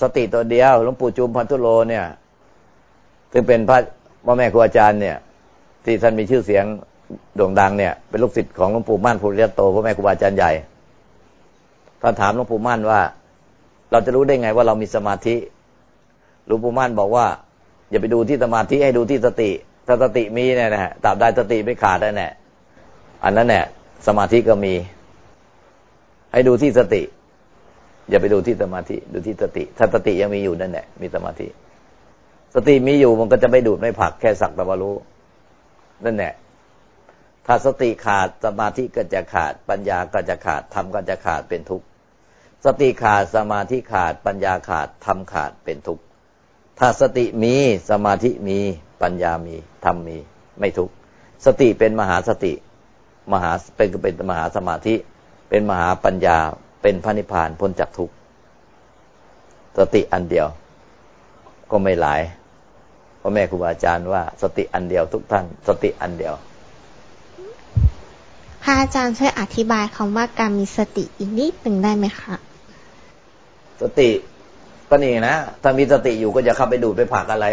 สติตัวเดียวหลวงปู่จุมพันธุโลเนี่ยซึ่งเป็นพระพ่อแม่ครูอาจารย์เนี่ย ที่ท่านมีชื่อเสียงโด่งดังเนี่ย เป็นลูกศิษย์ของหลวงปู่มั่นภูริยโตพ่อแม่ครูอาจารย์ใหญ่ท่านถามหลวงปู่มั่นว่า เราจะรู้ได้ไงว่าเรามีสมาธิหลวงปู่มั่นบอกว่า อย่าไปดูที่สมาธิให้ดูที่สติ ถ้าสติมีเนี่ยนะตราบใดสติไม่ขาดได้แน่อันนั้นเนี่ยสมาธิก็มี ให้ดูที่สติ อย่าไปดูที่สมาธิดูที่สติ ถ้าสติยังมีอยู่นั่นแหละมีสมาธิ สติมีอยู่มันก็จะไม่ดูดไม่ผักแค่สักแต่ว่ารู้นั่นแหละถ้าสติขาดสมาธิก็จะขาด ปัญญาก็จะขาดธรรมก็จะขาดเป็นทุกข์สติขาดสมาธิขาด ปัญญาขาดธรรมขาดเป็นทุกข์ถ้าสติมีสมาธิมีปัญญามีธรรมมี ไม่ทุกข์สติเป็นมหาสติ มหาเป็นเป็นมหาสมาธิ เป็นมหาปัญญา เป็นพระนิพพานพ้นจากทุกข์สติอันเดียว ก็ไม่หลายพ่อแม่ครูบาอาจารย์ว่า สติอันเดียวทุกท่าน สติอันเดียวพระอาจารย์ช่วยอธิบายคำว่าการมีสติอีกนิดหนึ่งได้ไหมคะสติก็นี่นะถ้ามีสติอยู่ก็จะเข้าไปดูดไปผักอะไร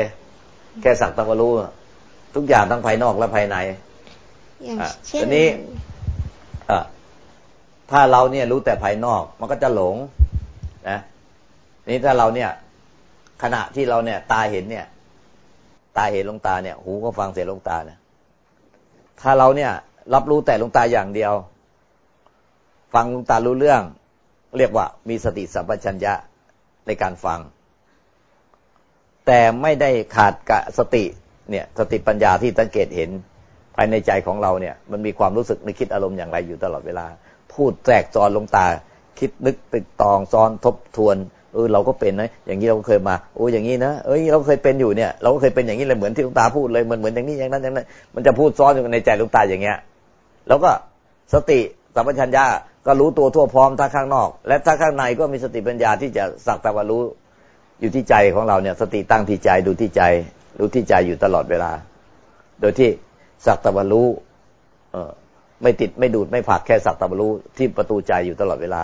แค่สักตะวันรู้ทุกอย่างทั้งภายนอกและภายในอย่างเช่นนี้ ถ้าเราเนี่ยรู้แต่ภายนอกมันก็จะหลงนะนี่ถ้าเราเนี่ย ขณะที่เราเนี่ย ตาเห็นเนี่ย ตาเห็นลงตาเนี่ย หูก็ฟังเสียงลงตาเนี่ยถ้าเราเนี่ย รับรู้แต่ลงตาอย่างเดียว ฟังลงตารู้เรื่อง เรียกว่ามีสติสัมปชัญญะในการฟัง แต่ไม่ได้ขาดกะสติเนี่ย สติปัญญาที่สังเกตเห็นภายในใจของเราเนี่ย มันมีความรู้สึกนึกคิดอารมณ์อย่างไรอยู่ตลอดเวลา พูดแทรกจอนลงตา คิดนึกตึกตองซ้อนทบทวนเออเราก็เป็นนะอย่างนี้เราเคยมาโอ้อย่างนี้นะเอ้ยเราเคยเป็นอยู่เนี่ย เราก็เคยเป็นอย่างนี้เลยเหมือนที่ลุงตาพูดเลยเหมือนเหมือนอย่างนี้อย่างนั้นอย่างนั้นมันจะพูดซ้อนอยู่ในใจลุงตาอย่างเงี้ย แล้วก็สติสัมปชัญญะก็รู้ตัวทั่วพร้อมทั้งข้างนอก และถ้าข้างในก็มีสติปัญญาที่จะสักแต่ว่ารู้อยู่ที่ใจของเราเนี่ย สติตั้งที่ใจดูที่ใจ รู้ที่ใจอยู่ตลอดเวลา โดยที่สักแต่ว่ารู้ เออ ไม่ติดไม่ดูดไม่ผักแค่สักต่ว่ารู้ที่ประตูใจอยู่ตลอดเวลา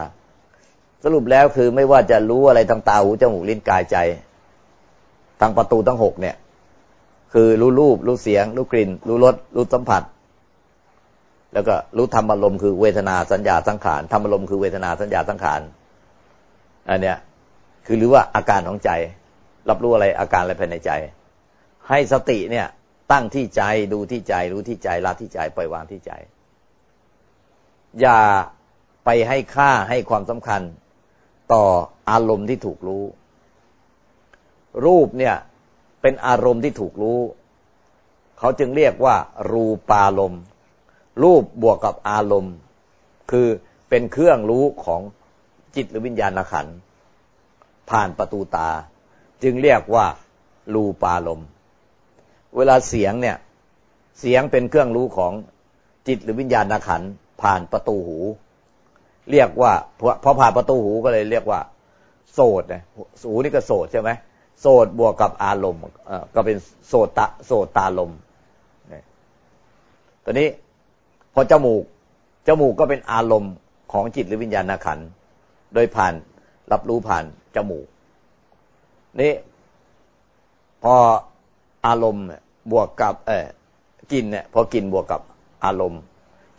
สรุปแล้วคือไม่ว่าจะรู้อะไรทางตาหูจมูกลิ้นกายใจทางประตูทั้งหกเนี่ย คือรู้รูป รู้เสียง รู้กลิ่น รู้รสรู้สัมผัส แล้วก็รู้ธรรมอารมณ์คือเวทนาสัญญาสังขารธรรมอารมณ์คือเวทนาสัญญาสังขารอันเนี้ยคือหรือว่าอาการของใจ รับรู้อะไรอาการอะไรภายในใจ ให้สติเนี่ย ตั้งที่ใจดูที่ใจรู้ที่ใจละที่ใจปล่อยวางที่ใจ อย่าไปให้ค่าให้ความสำคัญ ต่ออารมณ์ที่ถูกรู้ รูปเนี่ยเป็นอารมณ์ที่ถูกรู้ เขาจึงเรียกว่า รูปารมณ์ รูปบวกกับอารมณ์ คือเป็นเครื่องรู้ของจิตหรือวิญญาณขันผ่านประตูตา จึงเรียกว่า รูปารมณ์ เวลาเสียงเนี่ย เสียงเป็นเครื่องรู้ของจิตหรือวิญญาณขัน ผ่านประตูหู เรียกว่าพอผ่านประตูหูก็เลยเรียกว่า โสดนะหูนี่ก็โสดใช่ไหมโสดบวกกับอารมณ์ก็เป็นโสตะโสตาลมตอนนี้พอจมูกจมูกก็เป็นอารมณ์ของจิตหรือวิญญาณขัน โดยผ่านรับรู้ผ่านจมูก นี่พออารมณ์บวกกับเออกินเนี่ยพอกินบวกกับอารมณ์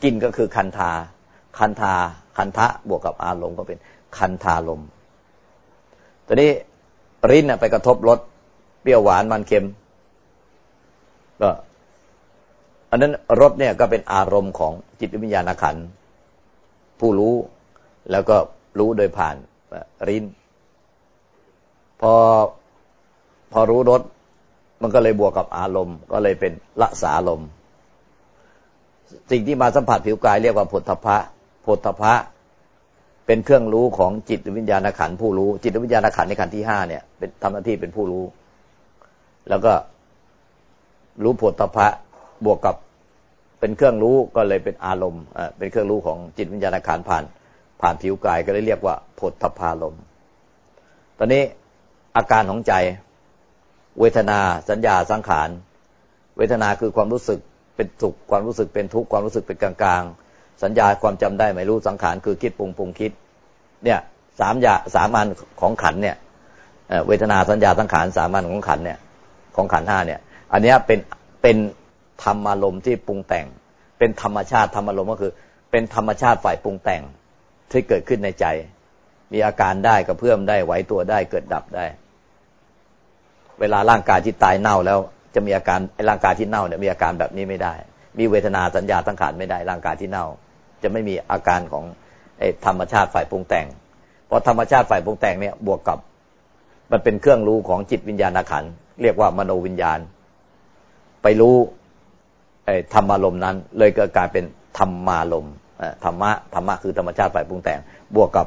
กินก็คือคันธาคันธาคันทะบวกกับอารมณ์ก็เป็นคันธาลมตอนนี้ริ้นไปกระทบรสเปรี้ยวหวานมันเค็มก็อันนั้นรสเนี่ยก็เป็นอารมณ์ของจิตวิญญาณขันผู้รู้แล้วก็รู้โดยผ่านริ้น พอพอรู้รสมันก็เลยบวกกับอารมณ์ ก็เลยเป็นละสาลม สิ่งที่มาสัมผัสผิวกายเรียกว่าผลทพะผลทพะ เป็นเครื่องรู้ของจิตวิญญาณขันผู้รู้ จิตวิญญาณขันในขันที่ห้าเนี่ย เป็นทำหน้าที่เป็นผู้รู้ แล้วก็รู้ผลทพะบวกกับเป็นเครื่องรู้ก็เลยเป็นอารมณ์เป็นเครื่องรู้ของจิตวิญญาณขันผ่าน ผ่านผิวกายก็เลยเรียกว่าผลทพารมตอนนี้อาการของใจ เวทนาสัญญาสังขาร เวทนาคือความรู้สึก เป็นสุขความรู้สึกเป็นทุกข์ความรู้สึกเป็นกลางๆ สัญญาความจำได้ไม่รู้สังขารคือคิดปรุงปรุงคิด เนี่ยสามอย่างสามอันของขันเนี่ยเวทนาสัญญาสังขารสามัญของขันเนี่ย ของขันห้าเนี่ย อันนี้เป็นเป็นธรรมารมณ์ที่ปรุงแต่ง เป็นธรรมชาติธรรมารมณ์ก็คือ เป็นธรรมชาติฝ่ายปรุงแต่งที่เกิดขึ้นในใจ มีอาการได้กระเพื่อมได้ไหวตัวได้เกิดดับได้ เวลาร่างกายที่ตายเน่าแล้ว จะมีอาการร่างกายที่เน่าเนี่ยมีอาการแบบนี้ไม่ได้ มีเวทนาสัญญาสังขารไม่ได้ ร่างกายที่เน่า จะไม่มีอาการของธรรมชาติฝ่ายปรุงแต่ง เพราะธรรมชาติฝ่ายปรุงแต่งเนี่ยบวกกับ มันเป็นเครื่องรู้ของจิตวิญญาณขันเรียกว่ามโนวิญญาณ ไปรู้ธรรมารมณ์นั้น เลยกิดการเป็นธรรมารมณ์ธรรมะธรรมะคือธรรมชาติฝ่ายปรุงแต่ง บวกกับ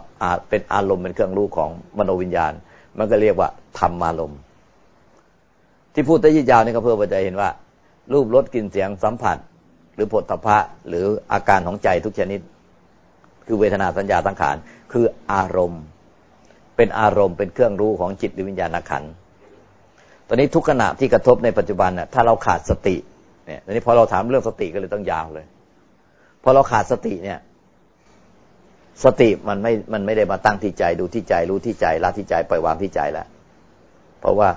เป็นอารมณ์เป็นเครื่องรู้ของมโนวิญญาณ มันก็เรียกว่าธรรมารมณ์ ที่พูดตะยืดยาวนี่ก็เพื่อจะเห็นว่า รูปรสกลิ่นเสียงสัมผัส หรือผลตภะหรืออาการของใจทุกชนิด คือเวทนาสัญญาตั้งขานคืออารมณ์ เป็นอารมณ์เป็นเครื่องรู้ของจิตหรือวิญญาณขันตอนนี้ทุกขณะที่กระทบในปัจจุบันน่ะถ้าเราขาดสติเนี่ยตอนนี้พอเราถามเรื่องสติก็เลยต้องยาวเลยพอเราขาดสติเนี่ย สติมันไม่มันไม่ได้มาตั้งที่ใจดูที่ใจรู้ที่ใจละที่ใจปล่อยวางที่ใจแล้วเพราะว่า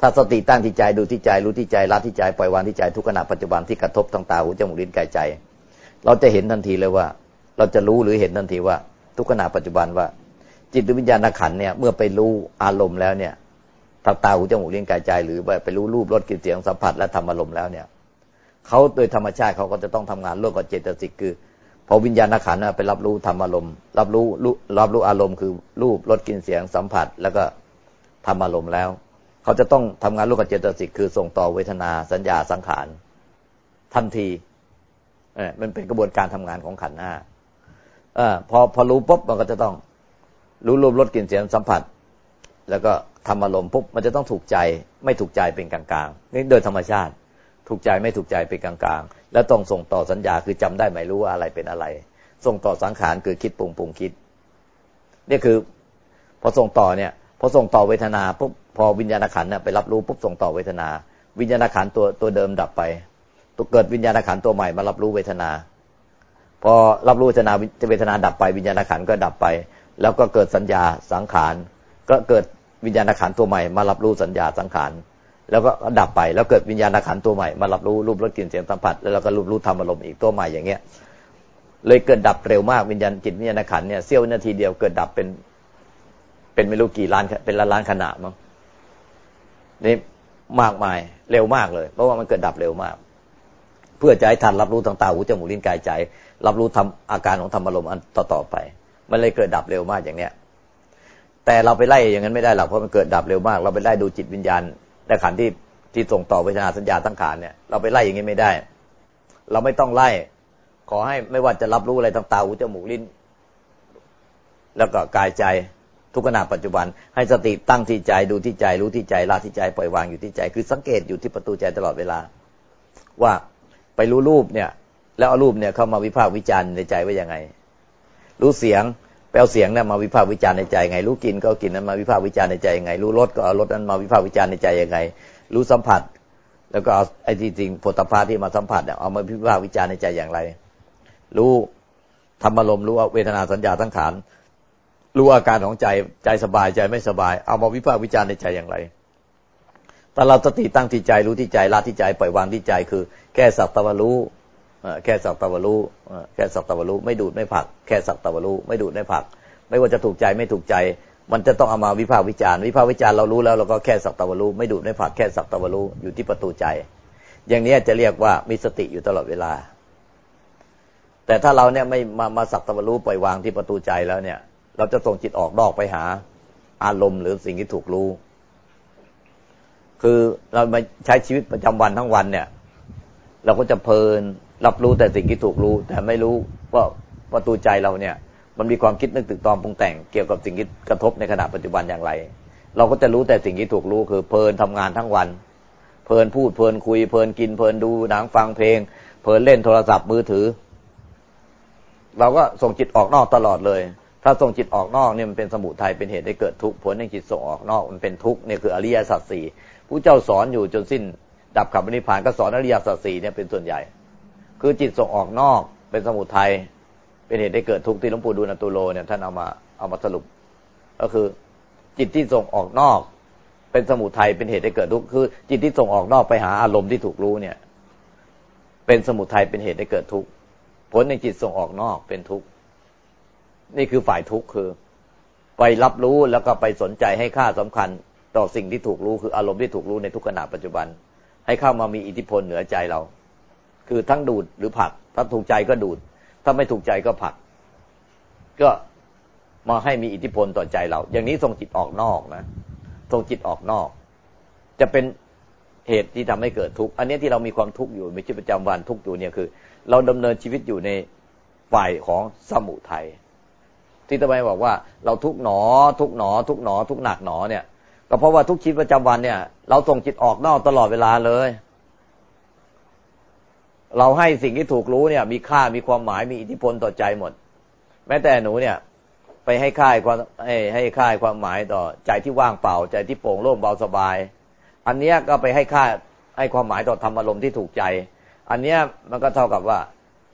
ถ้าสติตั้งที่ใจดูที่ใจรู้ที่ใจละที่ใจปล่อยวางที่ใจทุกขณะปัจจุบันที่กระทบทางตาหูจมูกลิ้นกายใจ เราจะเห็นทันทีเลยว่า เราจะรู้หรือเห็นทันทีว่า ทุกขณะปัจจุบันว่า จิตวิญญาณขันเนี่ยเมื่อไปรู้อารมณ์แล้วเนี่ยทางตาหูจมูกลิ้นกายใจ หรือไปรู้รูปรสกลิ่นเสียงสัมผัสและธรรมอารมณ์แล้วเนี่ยเขาโดยธรรมชาติเขาก็จะต้องทำงานร่วมกับเจตสิกคือพอวิญญาณขันไปรับรู้ธรรมอารมณ์ รับรู้รับรู้อารมณ์คือรูปรสกลิ่นเสียงสัมผัส แล้วก็ธรรมอารมณ์แล้ว เขาจะต้องทำงานร่วมกับเจตสิกคือส่งต่อเวทนาสัญญาสังขารทันทีเออมันเป็นกระบวนการทำงานของขันธ์ห้าอพอพอรู้ปุ๊บมันก็จะต้องรู้รูปรสกลิ่นเสียงสัมผัส แล้วก็ทำอารมณ์ปุ๊บมันจะต้องถูกใจไม่ถูกใจเป็นกลางๆนี่โดยธรรมชาติ ถูกใจไม่ถูกใจเป็นกลางๆ แล้วต้องส่งต่อสัญญาคือจำได้ไม่รู้ว่าอะไรเป็นอะไร ส่งต่อสังขารคือคิดปรุงปรุงคิดนี่คือ พอส่งต่อเนี่ย พอส่งต่อเวทนาปุ๊บ พอวิญญาณขันเนี่ยไปรับรู้ปุ๊บส่งต่อเวทนา วิญญาณขันตัวตัวเดิมดับไปตัวเกิดวิญญาณขันตัวใหม่มารับรู้เวทนา พอรับรู้เวทนาเวทนาดับไป วิญญาณขันก็ดับไป แล้วก็เกิดสัญญาสังขารก็เกิดวิญญาณขันตัวใหม่มารับรู้สัญญาสังขารแล้วก็ดับไปแล้วเกิดวิญญาณขันตัวใหม่มารับรู้รูปรสกลิ่นเสียงสัมผัสแล้วก็รูปรู้ธรรมอารมณ์อีกตัวใหม่อย่างเงี้ยเลยเกิดดับเร็วมากวิญญาณจิตวิญญาณขันเนี่ยเสี้ยวนาทีเดียวเกิดดับเป็น เป็นไม่รู้กี่ล้านเป็นล้านล้านขนาดมั้ง นี่มากมายเร็วมากเลย เพราะว่ามันเกิดดับเร็วมาก เพื่อจะให้ทันรับรู้ทางตาหูจมูกลิ้นกายใจ รับรู้ทำอาการของธรรมอารมณ์อันต่อๆไป มันเลยเกิดดับเร็วมากอย่างเนี้ย แต่เราไปไล่อย่างนั้นไม่ได้หรอกเพราะมันเกิดดับเร็วมาก เราไปไล่ดูจิตวิญญาณแต่ขันที่ที่ส่งต่อเวทนาสัญญาตั้งขานเนี่ยเราไปไล่อย่างนี้ไม่ได้ เราไม่ต้องไล่ ขอให้ไม่ว่าจะรับรู้อะไรทางตาหูจมูกลิ้น แล้วก็กายใจ ทุกขณะปัจจุบันให้สติตั้งที่ใจดูที่ใจรู้ที่ใจละที่ใจปล่อยวางอยู่ที่ใจ คือสังเกตอยู่ที่ประตูใจตลอดเวลา ว่าไปรู้รูปเนี่ย แล้วเอารูปเนี่ยเข้ามาวิพากษ์วิจารณ์ในใจว่ายังไง รู้เสียงแปลเสียงเนี่ยมาวิพากษ์วิจารณ์ในใจไง รู้กินก็กินนั้นมาวิพากษ์วิจารณ์ในใจยังไง รู้รสก็เอารสนั้นมาวิพากษ์วิจารณ์ในใจยังไง รู้สัมผัส แล้วก็เอาไอ้ที่จริงผลตภาที่มาสัมผัสเนี่ยเอามาวิพากษ์วิจารณ์ในใจอย่างไร รู้ธรรมารมรู้เวทนาสัญญาทั้งขาน รู้อาการของใจใจสบายใจไม่สบาย เอามาวิพากษ์วิจารณ์ในใจอย่างไรแต่เราสติตั้งที่ใจรู้ที่ใจละที่ใจปล่อยวางที่ใจคือ แค่สักตะวันรู้แค่สักตะวันรู้แค่สักตะวันรู้ไม่ดูดไม่ผัก แค่สักตะวันรู้ไม่ดูดไม่ผัก ไม่ว่าจะถูกใจไม่ถูกใจ มันจะต้องเอามาวิพากษ์วิจารณ์วิพากษ์วิจารณ์เรารู้แล้วเราก็แค่สักตะวันรู้ไม่ดูดไม่ผักแค่สักตะวันรู้อยู่ที่ประตูใจ อย่างนี้จะเรียกว่ามีสติอยู่ตลอดเวลา แต่ถ้าเราเนี่ยไม่มามาสักตะวันรู้ปล่อยวางที่ประตูใจแล้วเนี่ย เราจะส่งจิตออกนอกไปหา อารมณ์หรือสิ่งที่ถูกรู้ คือเรามาใช้ชีวิตประจำวันทั้งวันเนี่ย เราก็จะเพลินรับรู้แต่สิ่งที่ถูกรู้ แต่ไม่รู้ว่าประตูใจเราเนี่ย มันมีความคิดนึกตึกตอมปรุงแต่งเกี่ยวกับสิ่งที่กระทบในขณะปัจจุบันอย่างไร เราก็จะรู้แต่สิ่งที่ถูกรู้ คือเพลินทำงานทั้งวัน เพลินพูดเพลินคุยเพลินกินเพลินดูหนังฟังเพลง เพลินเล่นโทรศัพท์มือถือ เราก็ส่งจิตออกนอกตลอดเลย ถ้าส่งจิตออกนอกเนี่ยมันเป็นสมุทัยเป็นเหตุให้เกิดทุกข์ผลแห่งจิตส่งออกนอกมันเป็นทุกข์เนี่ยคืออริยสัจสี่ผู้เจ้าสอนอยู่จนสิ้น ดับขับนิพพานก็สอนอริยสัจสี่เนี่ยเป็นส่วนใหญ่ คือจิตส่งออกนอกเป็นสมุทัยเป็นเหตุให้เกิดทุกข์ที่หลวงปู่ดูลตุโลเนี่ยท่านเอามาเอามาสรุป ก็คือจิตที่ส่งออกนอก เป็นสมุทัยเป็นเหตุให้เกิดทุกข์คือ จิตที่ส่งออกนอกไปหาอารมณ์ที่ถูกรู้เนี่ย เป็นสมุทัยเป็นเหตุให้เกิดทุกข์ผลในจิตส่งออกนอกเป็นทุกข์ นี่คือฝ่ายทุกข์คือ ไปรับรู้แล้วก็ไปสนใจให้ค่าสำคัญต่อสิ่งที่ถูกรู้คืออารมณ์ที่ถูกรู้ในทุกขณะปัจจุบัน ให้เข้ามามีอิทธิพลเหนือใจเรา คือทั้งดูดหรือผลัก ถ้าถูกใจก็ดูด ถ้าไม่ถูกใจก็ผลัก ก็มาให้มีอิทธิพลต่อใจเรา อย่างนี้ส่งจิตออกนอกนะส่งจิตออกนอก จะเป็นเหตุที่ทำให้เกิดทุกข์ อันนี้ที่เรามีความทุกข์อยู่มีชีวิตประจำวันทุกข์อยู่เนี่ยคือ เราดำเนินชีวิตอยู่ในฝ่ายของสมุทัย ที่ตะไบบอกว่าเราทุกหนอ ทุกหนอ ทุกหนอ ทุกหนักหนอเนี่ย ก็เพราะว่าทุกชีวิตประจำวันเนี่ย เราส่งจิตออกนอกตลอดเวลาเลย เราให้สิ่งที่ถูกรู้เนี่ย มีค่ามีความหมายมีอิทธิพลต่อใจหมด แม้แต่หนูเนี่ย ไปให้ค่ายความให้ให้ค่ายความหมายต่อใจที่ว่างเปล่า ใจที่โปร่งโล่งเบาสบาย อันเนี้ยก็ไปให้ค่าให้ความหมายต่อธรรมอารมณ์ที่ถูกใจ อันเนี้ยมันก็เท่ากับว่า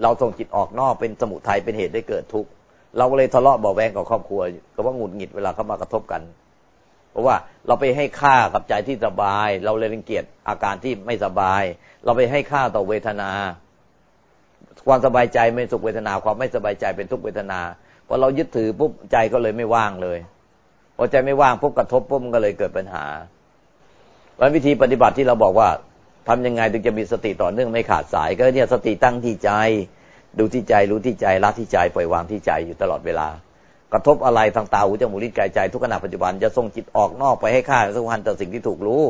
เราส่งจิตออกนอกเป็นสมุทัยเป็นเหตุได้เกิดทุกข์ เราก็เลยทะเลาะเบาแวงกับครอบครัวก็ว่าหงุดหงิดเวลาเขามากระทบกัน เพราะว่าเราไปให้ค่ากับใจที่สบาย เราเลยรังเกียจอาการที่ไม่สบาย เราไปให้ค่าต่อเวทนา ความสบายใจไม่สุขเวทนา ความไม่สบายใจเป็นทุกเวทนาพอเรายึดถือปุ๊บใจก็เลยไม่ว่างเลยพอใจไม่ว่างปุ๊บกระทบปุ๊บมันก็เลยเกิดปัญหาวันวิธีปฏิบัติที่เราบอกว่าทำยังไงถึงจะมีสติต่อเนื่องไม่ขาดสาย ก็เนี่ยสติตั้งที่ใจ ดูที่ใจรู้ที่ใจละที่ใจปล่อยวางที่ใจอยู่ตลอดเวลา กระทบอะไรทางตาหูจมูกลิ้นกายใจ ทุกขณะปัจจุบันจะส่งจิตออกนอกไปให้ค่าสุพรรณต่อสิ่งที่ถูกรู้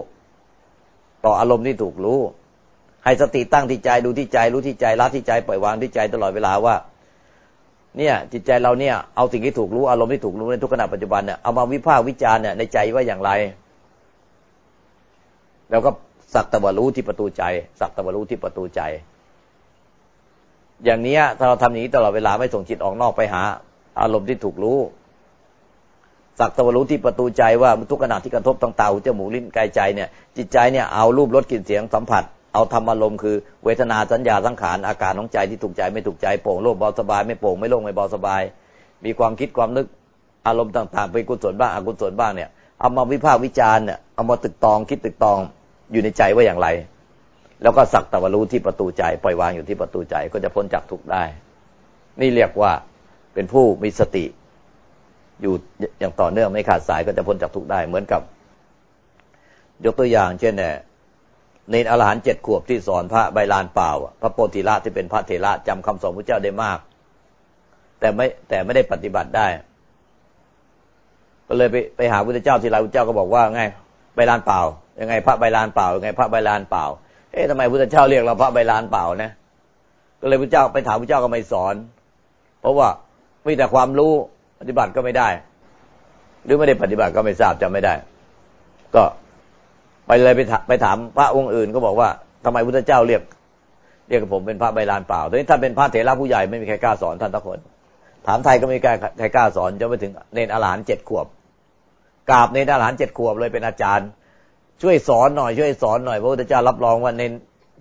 ต่ออารมณ์ที่ถูกรู้ ให้สติตั้งที่ใจดูที่ใจรู้ที่ใจละที่ใจปล่อยวางที่ใจตลอดเวลาว่า เนี่ยจิตใจเราเนี่ยเอาสิ่งที่ถูกรู้อารมณ์ที่ถูกรู้ในทุกขณะปัจจุบันเนี่ยเอามาวิพากษ์วิจารณ์เนี่ยในใจว่าอย่างไร แล้วก็สักตะวรู้ที่ประตูใจ สักตะวรู้ที่ประตูใจ อย่างนี้ถ้าเราทำอย่างนี้ตลอดเวลาไม่ส่งจิตออกนอกไปหา อารมณ์ที่ถูกรู้ สักตะวรู้ที่ประตูใจว่าทุกขณะที่กระทบทางตาหูจมูกลิ้นกายใจเนี่ย จิตใจเนี่ยเอารูปรสกลิ่นเสียงสัมผัส เอาธรรมอารมณ์คือเวทนาสัญญาสังขารอาการของใจที่ถูกใจไม่ถูกใจโปร่งโล่งเบาสบายไม่โปร่งไม่โล่งไม่เบาสบาย มีความคิดความนึกอารมณ์ต่างๆเป็นกุศลบ้างอกุศลบ้างเนี่ยเอามาวิพากษ์วิจารณ์เนี่ยเอามาตึกตองคิดตึกตองอยู่ในใจว่าอย่างไร แล้วก็สักตะวรู้ที่ประตูใจ ปล่อยวางอยู่ที่ประตูใจก็จะพ้นจากทุกข์ได้ นี่เรียกว่าเป็นผู้มีสติ อยู่อย่างต่อเนื่องไม่ขาดสายก็จะพ้นจากทุกข์ได้ เหมือนกับ ยกตัวอย่าง เช่นเนี่ยในอรหันเจ็ดขวบที่สอนพระใบลานเปล่า พระโพธิละที่เป็นพระเถระจำคำสอนพระเจ้าได้มาก แต่ไม่แต่ไม่ได้ปฏิบัติได้ ก็เลยไปไปหาพระเจ้าทีไรพระเจ้าก็บอกว่าไงใบลานเปล่า ยังไง พระใบลานเปล่ายังไง พระใบลานเปล่า เอ๊ะทำไมพุทธเจ้าเรียกเราพระใบลานเปล่านะ ก็เลยพระเจ้าไปถามพระเจ้าก็ไม่สอน เพราะว่ามีแต่ความรู้ปฏิบัติก็ไม่ได้ หรือไม่ได้ปฏิบัติก็ไม่ทราบจำไม่ได้ ก็ไปเลยไปไปถามพระองค์อื่นก็บอกว่าทำไมพุทธเจ้าเรียก เรียกผมเป็นพระใบลานเปล่าทีนี้ถ้านเป็นพระเถระผู้ใหญ่ไม่มีใครกล้าสอนท่านทุกคน ถามไทยก็ไม่มีใครกล้าสอนจนไปถึงเนนอรหันเจ็ดขวบกราบเนนอรหันเจ็ดขวบเลยเป็นอาจารย์ ช่วยสอนหน่อยช่วยสอนหน่อยพระพุทธเจ้ารับรองว่าใน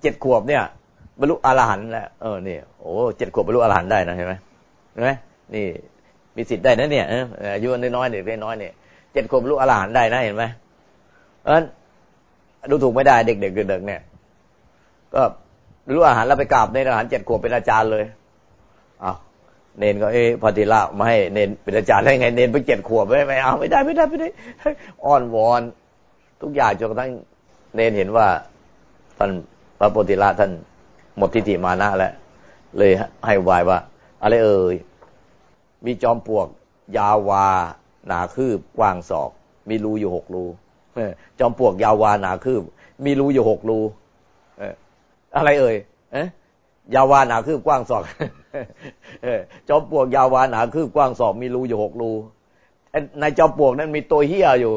เจ็ดขวบเนี่ยบรรลุอรหันต์แล้วเออนี่โอ้เจ็ดขวบบรรลุอรหันต์ได้นะเห็นไหมเห็นไหมนี่มีสิทธิ์ได้นะเนี่ยอายุน้อยๆเด็กน้อยเนี่ยเจ็ดขวบบรรลุอรหันต์ได้นะเห็นไหมเพราะนั้นดูถูกไม่ได้เด็กๆเด็กๆเนี่ย ก็บรรลุอาหารแล้วไปกราบในอาหารเจ็ดขวบเป็นอาจารย์เลยอ้าเนนก็เอ๊ะพอดีละมาให้เนนเป็นอาจารย์ได้ไง เนนไปเจ็ดขวบไม่ไม่เอาไม่ได้ไม่ได้ไม่ได้ อ้อนวอน ทุกอย่างจนกระทั่งเนนเห็นว่าท่านพระโพธิละท่านหมดทิฏฐิมานะแล้วเลยให้วายว่า อะไรเอ่ยมีจอมปลวก ยาววาหนาคืบกว้างศอก มีรูอยู่หกรูจอมปลวกยาววาหนาคืบ มีรูอยู่หกรูอะไรเอ่ยเอยาววาหนาคืบกว้างศอกจอมปลวกยาววาหนาคืบกว้างศอกมีรูอยู่หกรูในจอมปลวกนั้นมีตัวเฮี้ยอยู่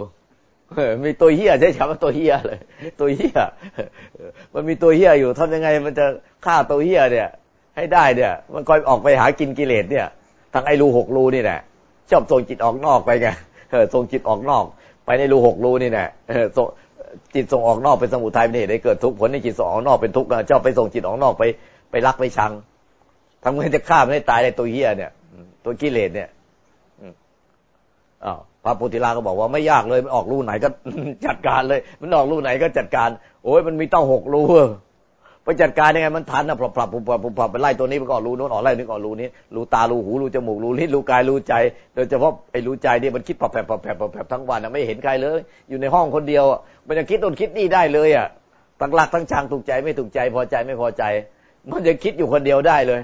มีตัวเฮียใช้คำว่าตัวเฮียเลย ตัวเฮียมันมีตัวเฮียอยู่ทำยังไงมันจะฆ่าตัวเฮียเนี่ย ให้ได้เนี่ย มันคอยออกไปหากินกิเลสเนี่ยทางไอ้รูหกรูนี่แหละชอบส่งจิตออกนอกไปไงส่งจิตออกนอก ไปในรูหกรูนี่แหละจิตส่งออกนอกเป็นสมุทัยเป็นเหตุให้เกิดทุกข์ผลในจิตส่งออกนอกเป็นทุกข์ชอบไปส่งจิตออกนอกไปไปรักไปชังทำไงจะฆ่าไม่ได้ตายในตัวเฮียเนี่ย ตัวกิเลสเนี่ย อ้าวพระโพธิลาก็บอกว่าไม่ยากเลยมันออกรูไหนก็จัดการเลย มันออกรูไหนก็จัดการ โอ้ยมันมีต้งหกรูไปจัดการยังไงมันทันนะปรับปรับปรับปรับไปไล่ตัวนี้ไปก่อนรูโน้นออกไล่นี่ก่อนรูนี้รูตารูหูรูจมูกรูลิ้นรูกายรูใจ โดยเฉพาะไอ้รูใจเนี่ยมันคิดปรับแผลปรับแผลปรับแผลทั้งวันไม่เห็นใครเลย อยู่ในห้องคนเดียวมันจะคิดต้นคิดนี่ได้เลยอะตั้งหลักตั้งชังถูกใจไม่ถูกใจพอใจไม่พอใจ มันจะคิดอยู่คนเดียวได้เลย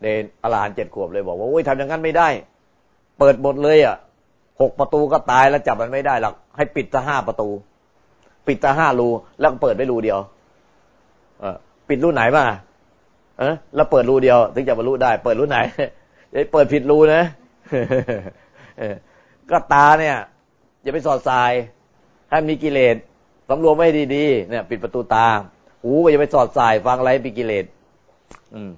เดนอลานเจ็ดขวบเลยบอกว่าโอ้ยทำอย่างนั้นไม่ได้ เปิดหมดเลยอะหกประตูก็ตายแล้วจับมันไม่ได้หรอกให้ปิดตะห้าประตู ปิดตะห้ารูแล้วเปิดไว้รูเดียวปิดรูไหนมาเออแล้วเปิดรูเดียว ถึงจะบรรลุได้ เปิดรูไหนเปิดผิดรูนะก็ตาเนี่ย อย่าไปสอดสายให้มีกิเลสสำรวมไม่ดีๆเนี่ย ปิดประตูตา หูก็อย่าไปสอดสายฟังอะไรมีกิเลสอืม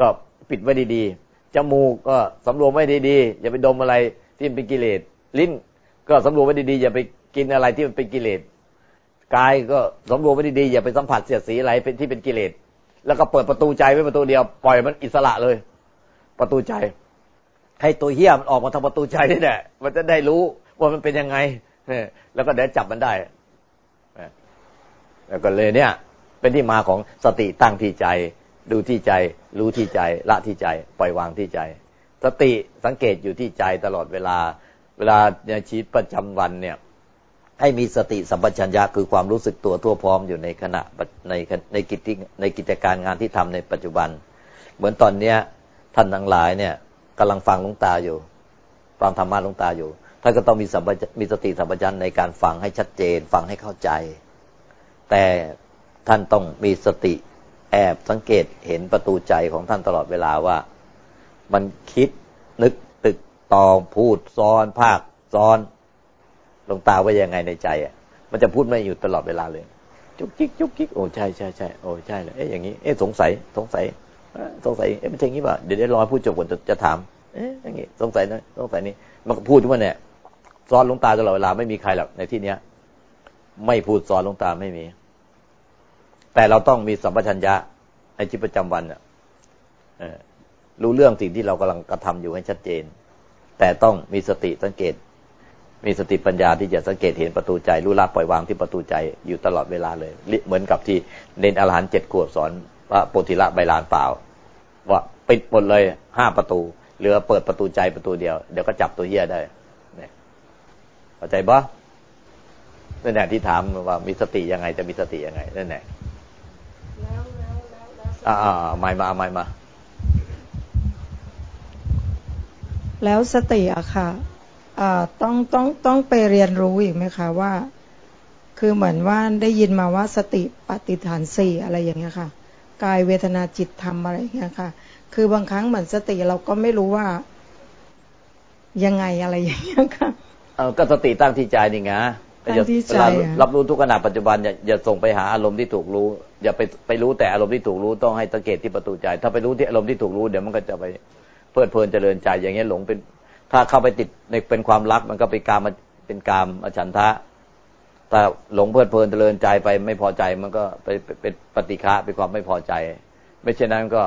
ก็ปิดไว้ดีๆ จมูกก็สำรวมไว้ดีๆอย่าไปดมอะไรที่มันเป็นกิเลสลิ้น ก็สำรวมไว้ดีๆอย่าไปกินอะไรที่มันเป็นกิเลสกายก็สมรวมไว้ดีๆอย่าไปสัมผัสเสียดสีอะไรเป็นที่เป็นกิเลสแล้วก็เปิดประตูใจไว้ประตูเดียวปล่อยมันอิสระเลย ประตูใจ ให้ตัวเหี้ยมันออกมาทางประตูใจนี่แหละมันจะได้รู้ว่ามันเป็นยังไงแล้วก็เดี๋ยวจับมันได้แล้วก็เลยเนี่ย เป็นที่มาของสติตั้งที่ใจ ดูที่ใจ รู้ที่ใจ ละที่ใจ ปล่อยวางที่ใจ สติสังเกตอยู่ที่ใจตลอดเวลา เวลาในชีวิตประจำวันเนี่ย ให้มีสติสัมปชัญญะคือความรู้สึกตัวทั่วพร้อมอยู่ในขณะในในกิจในกิจการงานที่ทำในปัจจุบัน เหมือนตอนเนี้ยท่านทั้งหลายเนี่ยกำลังฟังลุงตาอยู่ ฟังธรรมะลุงตาอยู่ท่านก็ต้องมีสัมปมีสติสัมปชัญญะในการฟังให้ชัดเจน ฟังให้เข้าใจ แต่ท่านต้องมีสติ แอบสังเกตเห็นประตูใจของท่านตลอดเวลาว่า มันคิดนึกตึกตองพูดซ้อนภาคซ้อนลงตาว่ายังไงในใจอะ มันจะพูดไม่หยุดตลอดเวลาเลย จุกจิกจุกจิกโอ้ใช่ใช่ใช่โอ้ใช่เลยเอ๊ะอย่างนี้เอ๊ะสงสัยสงสัยสงสัยเอ๊ะมันอย่างนี้ป่ะเดี๋ยวเดี๋ยวรอพูดจบก่อนจะจะถามเอ๊ะอย่างนี้สงสัยนะสงสัยนี่มันพูดว่าเนี่ยซ้อนลงตาตลอดเวลาไม่มีใครหรอกในที่เนี้ย ไม่พูดซ้อนลงตาไม่มี แต่เราต้องมีสัมปชัญญะในชีวิตประจำวันรู้เรื่องสิ่งที่เรากำลังกระทำอยู่ให้ชัดเจน แต่ต้องมีสติสังเกต มีสติปัญญาที่จะสังเกตเห็นประตูใจ รู้ละปล่อยวางที่ประตูใจอยู่ตลอดเวลาเลย เหมือนกับที่เน้นอรหันเจ็ดขวบสอนพระโพธิละใบลานเปล่า ว่าปิดหมดเลยห้าประตู เหลือเปิดประตูใจประตูเดียว เดี๋ยวก็จับตัวเฮียได้เนี่ยเข้าใจบ่นั่นแหละที่ถามว่ามีสติยังไงจะมีสติยังไงนั่นแหละ แล้วอ่าไม่มาไม่มา แล้วสติอะค่ะต้องต้องต้องไปเรียนรู้อีกไหมคะว่า คือเหมือนว่าได้ยินมาว่าสติปฏิฐานสี่อะไรอย่างเงี้ยค่ะ กายเวทนาจิตธรรมอะไรอย่างเงี้ยค่ะ คือบางครั้งเหมือนสติเราก็ไม่รู้ว่า ยังไงอะไรอย่างเงี้ยค่ะ เออก็สติตั้งที่ใจนี่ไง ตั้งที่ใจรับรู้ทุกขณะปัจจุบันอย่าอย่าส่งไปหาอารมณ์ที่ถูกรู้ อย่าไปไปรู้แต่อารมณ์ที่ถูกรู้ต้องให้สังเกตที่ประตูใจ ถ้าไปรู้ที่อารมณ์ที่ถูกรู้เดี๋ยวมันก็จะไปเพลิดเพลินเจริญใจอย่างเงี้ยหลงเป็น ถ้าเข้าไปติดในเป็นความรักมันก็เป็นกามเป็นกามอฉันทะถ้าหลงเพลิดเพลินเจริญใจไปไม่พอใจมันก็ไปเป็นปฏิฆะเป็นความไม่พอใจ ไม่เช่นนั้นก็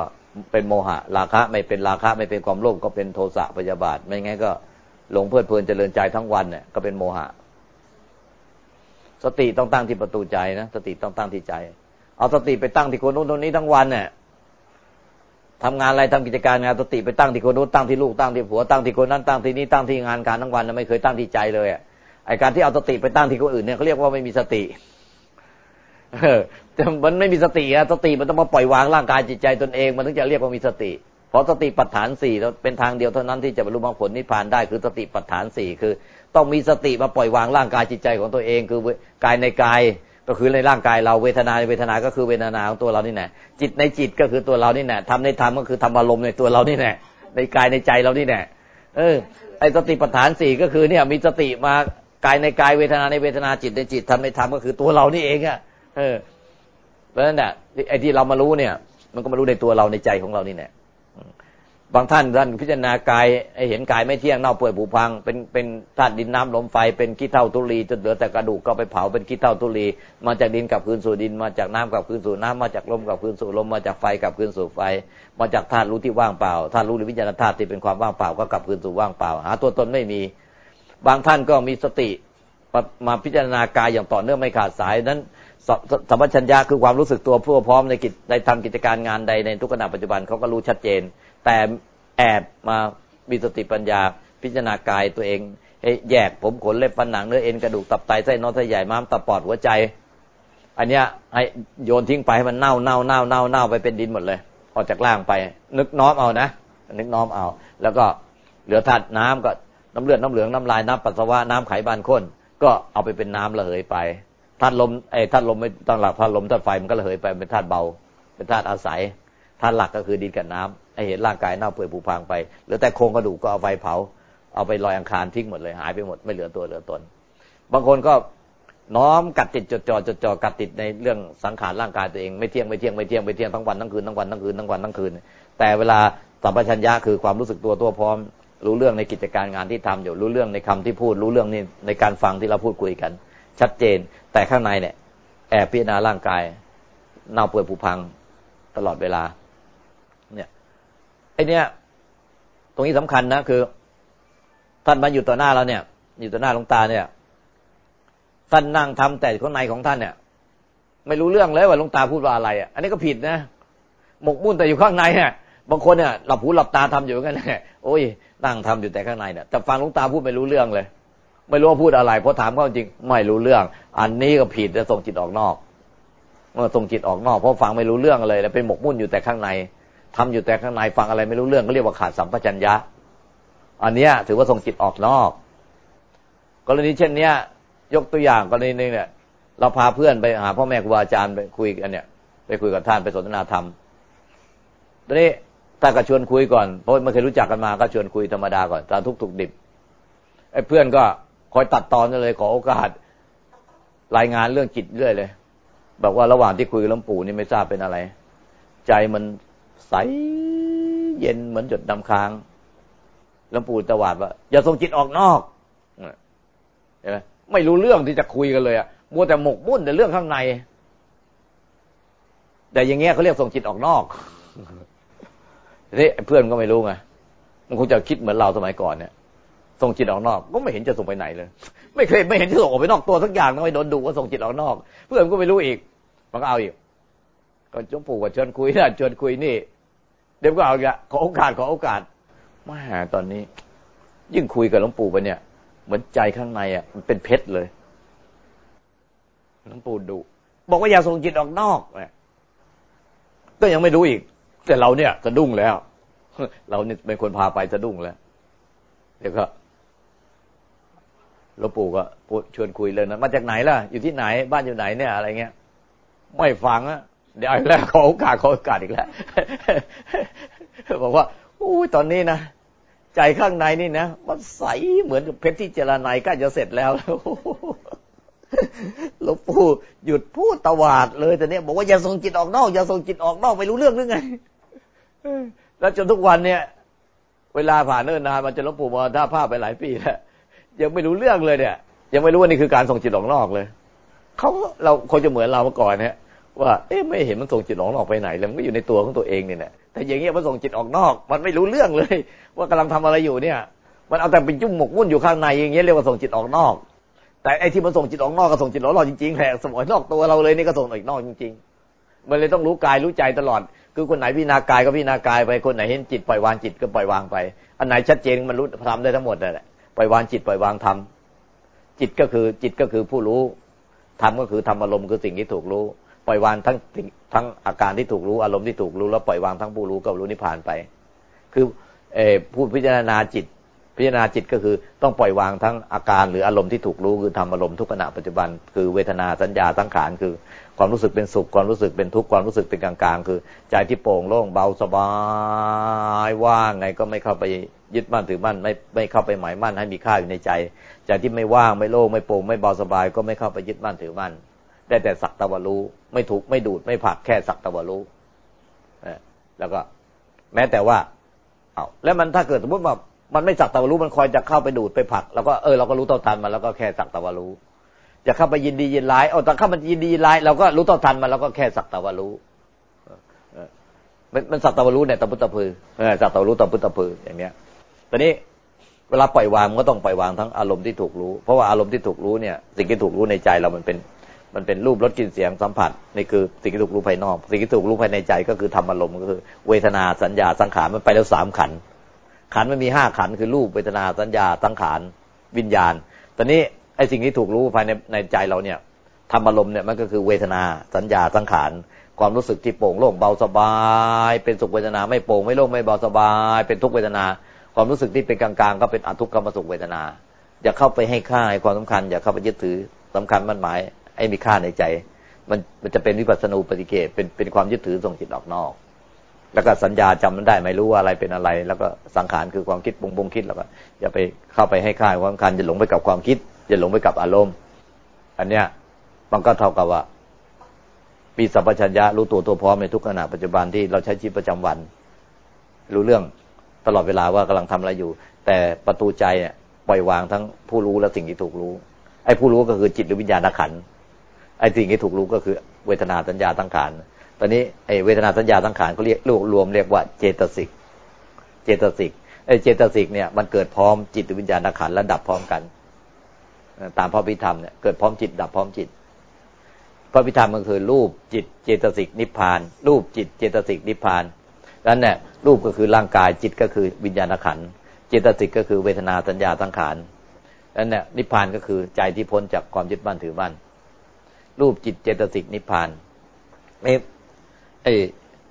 เป็นโมหะ ราคะไม่เป็นราคะไม่เป็นความโลภก็เป็นโทสะพยาบาท ไม่งั้นก็หลงเพลิดเพลินเจริญใจทั้งวันเนี่ยก็เป็นโมหะ สติต้องตั้งที่ประตูใจนะสติต้องตั้งที่ใจ เอาสติไปตั้งที่คนโน้นคนนี้ทั้งวันเนี่ยทำงานอะไรทำกิจการงานสติไปตั้งที่คนนู้นตั้งที่ลูกตั้งที่ผัวตั้งที่คนนั้นตั้งที่นี้ตั้งที่งานการทั้งวันไม่เคยตั้งที่ใจเลยอะไอการที่เอาสติไปตั้งที่คนอื่นเนี่ยเขาเรียกว่าไม่มีสติเออแต่มันไม่มีสติอะสติมันต้องมาปล่อยวางร่างกายจิตใจตนเอง มันถึงจะเรียกว่ามีสติ เพราะสติปัฏฐานสี่เป็นทางเดียวเท่านั้นที่จะบรรลุมรรคผลนิพพานได้คือสติปัฏฐานสี่คือ ต้องมีสติมาปล่อยวางร่างกายจิตใจของตัวเอง คือกายในกายก็คือในร่างกายเราเวทนาในเวทนาก็คือเวทนาของตัวเรานี่แน่จิตในจิตก็คือตัวเรานี่แน่ทำในธรรมก็คือธรรมอารมณ์ในตัวเรานี่แน่ในกายในใจเรานี่แน่เออ ไอสติปัฏฐานสี่ก็คือเนี่ย มีสติมากายในกายเวทนาในเวทนาจิตในจิตทำในธรรมก็คือตัวเรานี่เองอะเออเพราะฉะนั้นเนี่ยไอ้ที่เรามารู้เนี่ย มันก็มารู้ในตัวเราในใจของเรานี่แน่ บางท่านท่านพิจารณากายเห็นกายไม่เที่ยงเน่าเปื่อยผุพัง เป็นเป็นธาตุดินน้ำลมไฟเป็นขี้เท่าทุลีจนเหลือแต่กระดูกก็ไปเผาเป็นขี้เท่าทุลี มาจากดินกับคืนสู่ดิน มาจากน้ำกับคืนสู่น้ำมาจากลมกับคืนสู่ลมมาจากไฟกับคืนสู่ไฟ มาจากธาตุรู้ที่ว่างเปล่าธาตุรู้หรือวิญญาณธาตุที่เป็นความว่างเปล่าก็กลับคืนสู่ว่างเปล่า หาตัวตนไม่มี บางท่านก็มีสติมาพิจารณากายอย่างต่อเนื่องไม่ขาดสายนั้นสัมปชัญญะคือความรู้สึกตัวเพื่อพร้อมในกิจในทำกิจการงานใดในทุกขณะปัจจุบันเขาก็รู้ชัดเจน แต่แอบมามีสติปัญญาพิจารณากายตัวเองแยกผมขนเล็บปันหนังเนื้อเอ็นกระดูกตับไตไส้น้อไส้ใหญ่ม้ามตับปอดหัวใจ อันเนี้ยให้โยนทิ้งไปให้มันเน่าเน่าเน่าเน่าเน่าไปเป็นดินหมดเลย ออกจากล่างไป นึกน้อมเอานะนึกน้อมเอา แล้วก็เหลือธาตุน้ำก็น้ำเลือดน้ำเหลืองน้ำลายน้ำปัสสาวะน้ำไขมันข้นก็เอาไปเป็นน้ำระเหยไปธาตุลมไอ้ธาตุลมไม่ต้องหลักธาตุลมธาตุไฟมันก็ระเหยไปเป็นธาตุเบา เป็นธาตุอาศัยธาตุหลักก็คือดินกับน้ำ ให้เห็นร่างกายเน่าเปื่อยผุพังไปเหลือแต่โครงกระดูกก็เอาไฟเผา เอาไปลอยอังคารทิ้งหมดเลยหายไปหมดไม่เหลือตัวเหลือตน บางคนก็น้อมกัดติดจดจ่อจดจ่อกัดติดในเรื่องสังขารร่างกายตัวเองไม่เที่ยงไม่เที่ยงไม่เที่ยงไม่เที่ยงทั้งวันทั้งคืนทั้งวันทั้งคืนทั้งวันทั้งคืน แต่เวลาสัมปชัญญะคือความรู้สึกตัวตัวพร้อม รู้เรื่องในกิจการงานที่ทำอยู่รู้เรื่องในคำที่พูด รู้เรื่องนี้ในการฟังที่เราพูดคุยกัน ชัดเจน แต่ข้างในเนี่ยแอบพิจารณาร่างกายเน่าเปื่อยผุพังตลอดเวลา ไอเนี้ยตรงนี้สำคัญนะคือ ท่านมาอยู่ต่อหน้าเราเนี่ย อยู่ต่อหน้าหลวงตาเนี่ย ท่านนั่งทำแต่ข้างในของท่านเนี่ย ไม่รู้เรื่องเลยว่าหลวงตาพูดว่าอะไรอะ อันนี้ก็ผิดนะหมกมุ่นแต่อยู่ข้างในเนี่ยบางคนเนี่ยหลับหูหลับตาทำอยู่กันเนี่ยโอ้ยนั่งทำอยู่แต่ข้างในเนี่ยแต่ฟังหลวงตาพูดไม่รู้เรื่องเลย ไม่รู้ว่าพูดอะไรพอถามเขาจริง ไม่รู้เรื่อง อันนี้ก็ผิดจะส่งจิตออกนอกเมื่อส่งจิตออกนอกเพราะฟังไม่รู้เรื่องเลยแล้วเป็นหมกมุ่นอยู่แต่ข้างใน ทำอยู่แต่ข้างในฟังอะไรไม่รู้เรื่องก็เรียกว่าขาดสัมปชัญญะ อันเนี้ย ถือว่าส่งจิตออกนอก กรณีเช่นเนี้ย ยกตัวอย่างกรณีหนึ่งเนี่ยเราพาเพื่อนไปหาพ่อแม่ครูอาจารย์ไปคุยกันเนี่ย ไปคุยกับท่านไปสนทนาธรรมตอนนี้ท่านก็ชวนคุยก่อนเพราะไม่เคยรู้จักกันมาก็ชวนคุยธรรมดาก่อนตามทุกถูกดิบไอ้เพื่อนก็คอยตัดตอนเลยขอโอกาสรายงานเรื่องจิตเรื่อยเลย บอกว่าระหว่างที่คุยกับหลวงปู่นี่ไม่ทราบเป็นอะไร ใจมัน ใสเย็นเหมือนหยดน้ำค้างหลวงปู่ตวาดว่า อย่าส่งจิตออกนอกเห็นไหมไม่รู้เรื่องที่จะคุยกันเลยอะมัวแต่หมกมุ่นแต่เรื่องข้างใน แต่อย่างเงี้ยเขาเรียกส่งจิตออกนอกนี่เพื่อนก็ไม่รู้ไงมันคงจะคิดเหมือนเราสมัยก่อนเนี่ยส่งจิตออกนอก ก็ไม่เห็นจะส่งไปไหนเลย ไม่เคยไม่เห็นจะส่งออกไปนอกตัวสักอย่างต้องไปโดนดูว่าส่งจิตออกนอก เพื่อนก็ไม่รู้อีก มันก็เอาอีก ก็จงปู่ก็ชวนคุยนะชวนคุยนี่ เดี๋ยวก็เอาอีกขอโอกาสขอโอกาสมาหาตอนนี้ ยิ่งคุยกับหลวงปู่ไปเนี่ย เหมือนใจข้างในอะมันเป็นเพชรเลยหลวงปู่ดุบอกว่าอย่าส่งจิตออกนอกก็ยังไม่รู้อีก แต่เราเนี่ยสะดุ้งแล้ว เราเนี่ยเป็นคนพาไปสะดุ้งแล้วเดี๋ยวก็หลวงปู่ก็ชวนคุยเลยนะมาจากไหนล่ะ อยู่ที่ไหน บ้านอยู่ไหนเนี่ย อะไรเงี้ย ไม่ฟังอะ เดี๋ยวอีกแล้วขอโอกาสขอโอกาสอีกแล้วบอกว่าอู้ตอนนี้นะใจข้างในนี่นะมันใสเหมือนกับเพชรที่เจรไนใกล้จะเสร็จแล้วหลวงปู่หยุดพูดตวาดเลยแต่เนี้ยบอกว่าอย่าส่งจิตออกนอกอย่าส่งจิตออกนอกไม่รู้เรื่องหรือไงแล้วจนทุกวันเนี่ย เวลาผ่านเนิ่นนานมันจะหลวงปู่มาท่าภาพไปหลายปีแล้วยังไม่รู้เรื่องเลยเนี่ย ยังไม่รู้ว่านี่คือการส่งจิตออกนอกเลยเขาเราคนจะเหมือนเราเมื่อก่อนเนี่ย ว่าเอ๊ะไม่เห็นมันส่งจิตออกนอกไปไหนเลยมันก็อยู่ในตัวของตัวเองเนี่ยแหละแต่อย่างเงี้ยมันส่งจิตออกนอก มันไม่รู้เรื่องเลย ว่ากำลังทำอะไรอยู่เนี่ย มันเอาแต่เป็นจุ่มหมกมุ่นอยู่ข้างในอย่างเงี้ยเรียกว่าส่งจิตออกนอก แต่ไอ้ที่มันส่งจิตออกนอกก็ส่งจิตออกนอกจริงๆแหละสมองนอกตัวเราเลยนี่ก็ส่งออกนอกจริง ๆ มันเลยต้องรู้กายรู้ใจตลอด คือคนไหนพิจารณากายก็พิจารณากายไปคนไหนเห็นจิตปล่อยวางจิตก็ปล่อยวางไป อันไหนชัดเจนมันรู้ทำได้ทั้งหมดนั่นแหละปล่อยวางจิตปล่อยวางธรรมจิตก็คือจิตก็คือผู้รู้ธรรมก็คือธรรมอารมณ์คือสิ่งที่ถูกรู้ ปล่อยวางทั้งทั้งอาการที่ถูกรู้อารมณ์ที่ถูกรู้แล้วปล่อยวางทั้งผู้รู้กับรู้นิพพานไป คือเอผู้พิจารณาจิต พิจารณาจิตก็คือต้องปล่อยวางทั้งอาการหรืออารมณ์ที่ถูกรู้คือทำอารมณ์ทุกขณะปัจจุบัน คือเวทนาสัญญาสังขารคือ ความรู้สึกเป็นสุขความรู้สึกเป็นทุกข์ความรู้สึกเป็นกลางๆ คือใจที่โปร่งโล่งเบาสบายว่างไงก็ไม่เข้าไปยึดมั่นถือมั่นไม่ไม่เข้าไปหมายมั่นให้มีค่าอยู่ในใจใจที่ไม่ว่างไม่โล่งไม่โปร่งไม่เบาสบาย ก็ไม่เข้าไปยึดมั่นถือมั่น ได้แต่สักตะวันรู้ ไม่ถูกไม่ดูดไม่ผักแค่สักตะวันรู้แล้วก็ แม้แต่ว่า เอาแล้วมันถ้าเกิดสมมติว่ามันไม่สักตะวันรู้มันคอยจะเข้าไปดูดไปผัก แล้วก็เออเราก็รู้เต่าทันมันแล้วก็แค่สักตะวันรู้จะเข้าไปยินดียินร้ายเอาแต่เข้ามันยินดียินร้ายเราก็รู้เต่าทันมันแล้วก็แค่สักตะวันรู้มันมันสักตะวันรู้เนี่ยตะพุตตะพือสักตะวันรู้ตะพุตตะพืออย่างเนี้ยตอนนี้เวลาปล่อยวางมันก็ต้องปล่อยวางทั้งอารมณ์ที่ถูกรู้ เพราะว่าอารมณ์ที่ถูกรู้เนี่ย สิ่งที่ถูกรู้ในใจเรามันเป็น มันเป็นรูปรสกลิ่นเสียงสัมผัสนี่คือสิ่งที่ถูกรู้ภายนอก สิ่งที่ถูกรู้ภายในใจก็คือธรรมอารมณ์ก็คือ เวทนาสัญญาสังขารมันไปแล้วสามขัน ขันมันมีห้าขันคือรูปเวทนาสัญญาสังขารวิญญาณ ตอนนี้ไอ้สิ่งที่ถูกรู้ภายในในใจเราเนี่ยธรรมอารมณ์เนี่ยมันก็คือเวทนาสัญญาสังขารความรู้สึกที่โปร่งโล่งเบาสบาย เป็นสุขเวทนาไม่โปร่งไม่โล่งไม่เบาสบาย เป็นทุกเวทนา ความรู้สึกที่เป็นกลางๆ ก็เป็นอทุกขมสุขเวทนา อย่าเข้าไปให้ค่าให้ความสำคัญ อย่าเข้าไปยึดถือสำคัญมั่นหมาย ไอ้มีค่าในใจ มันมันจะเป็นวิปัสสนูปฏิเกตเป็นเป็นความยึดถือส่งจิตออกนอก แล้วก็สัญญาจำมันได้ไม่รู้ว่าอะไรเป็นอะไร แล้วก็สังขารคือความคิดปุงปุงคิดแล้วก็อย่าไปเข้าไปให้ค่าความคัญอย่าหลงไปกับความคิดอย่าหลงไปกับอารมณ์ อันเนี้ยมันก็เท่ากับว่ามีสัพพัญญะรู้ตัวตัวพร้อมในทุกขณะปัจจุบันที่เราใช้ชีวิตประจำวัน รู้เรื่องตลอดเวลาว่ากำลังทำอะไรอยู่ แต่ประตูใจเนี่ยปล่อยวางทั้งผู้รู้และสิ่งที่ถูกรู้ ไอ้ผู้รู้ก็คือจิตหรือวิญญาณขัน ไอ้สิ่งที่ถูกรู้ก็คือเวทนาสัญญาตั้งขานตอนนี้ไอ้เวทนาสัญญาตั้งขานเขาเรียกรวมเรียกว่าเจตสิก เจตสิกไอ้เจตสิกเนี่ยมันเกิดพร้อมจิตหรือวิญญาณขันและดับพร้อมกัน ตามพระพิธรรมเนี่ยเกิดพร้อมจิตดับพร้อมจิต พระพิธรรมมันคือรูปจิตเจตสิกนิพพาน รูปจิตเจตสิกนิพพานนั้นเนี่ยรูปก็คือร่างกายจิตก็คือวิญญาณขันเจตสิกก็คือเวทนาสัญญาตั้งขานนั้นเนี่ยนิพพานก็คือใจที่พ้นจากความยึดมั่นถือมั่น รูปจิตเจตสิกนิพพานไอ้ไอ้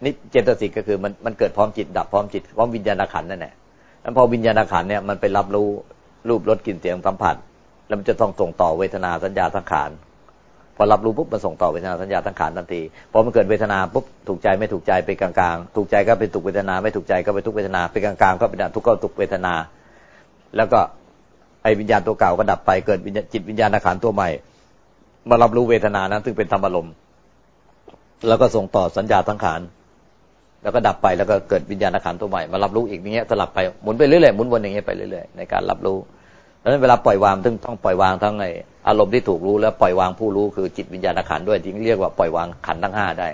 นิเจตสิกก็คือมันมันเกิดพร้อมจิตดับพร้อมจิตพร้อมวิญญาณขันนั่นแหละแล้วพอวิญญาณขันเนี่ยมันไปรับรู้รูปรสกลิ่นเสียงสัมผัส แล้วมันจะต้องส่งต่อเวทนาสัญญาสังขารพอรับรู้ปุ๊บมันส่งต่อเวทนาสัญญาสังขารทันทีพอมันเกิดเวทนาปุ๊บถูกใจไม่ถูกใจไปกลางๆ ถูกใจก็เป็นทุกเวทนา ไม่ถูกใจก็เป็นทุกเวทนาไปกลางๆก็เป็นทุกข์ก็ทุกเวทนา แล้วก็ไอ้วิญญาณตัวเก่าก็ดับไปเกิดจิตวิญญาณขันตัวใหม่ มารับรู้เวทนานั้น ซึ่งเป็นธรรมอารมณ์ แล้วก็ส่งต่อสัญญาสังขารแล้วก็ดับไปแล้วก็เกิดวิญญาณขันตัวใหม่มารับรู้อีกอย่างเงี้ยสลับไปหมุนไปเรื่อยๆหมุนวนอย่างเงี้ยไปเรื่อยๆในการรับรู้ดังนั้นเวลาปล่อยวางต้องต้องปล่อยวางทั้งในอารมณ์ที่ถูกรู้แล้วปล่อยวางผู้รู้คือจิตวิญญาณขันด้วยจึงเรียกว่าปล่อยวางขันทั้งห้าได้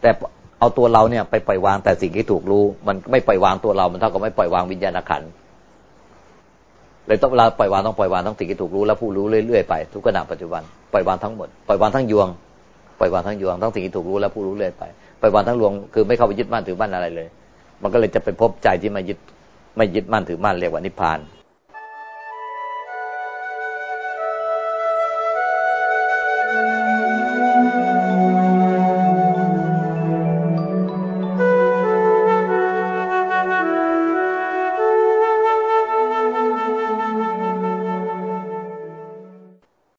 แต่เอาตัวเราเนี่ยไปปล่อยวางแต่สิ่งที่ถูกรู้ มันไม่ปล่อยวางตัวเรา มันเท่ากับไม่ปล่อยวางวิญญาณขัน เลยต้องเวลาปล่อยวางต้องปล่อยวางต้องติดที่ถูกรู้แล้วผู้รู้เรื่อยๆไปทุกขณะปัจจุบันปล่อยวางทั้งหมดปล่อยวางทั้งยวงปล่อยวางทั้งยวงต้องติดที่ถูกรู้แล้วผู้รู้เรื่อยไปปล่อยวางทั้งรวงคือไม่เข้าไปยึดมั่นถือมั่นอะไรเลย มันก็เลยจะไปพบใจที่ไม่ยึดไม่ยึดมั่นถือมั่นเรียกว่านิพพาน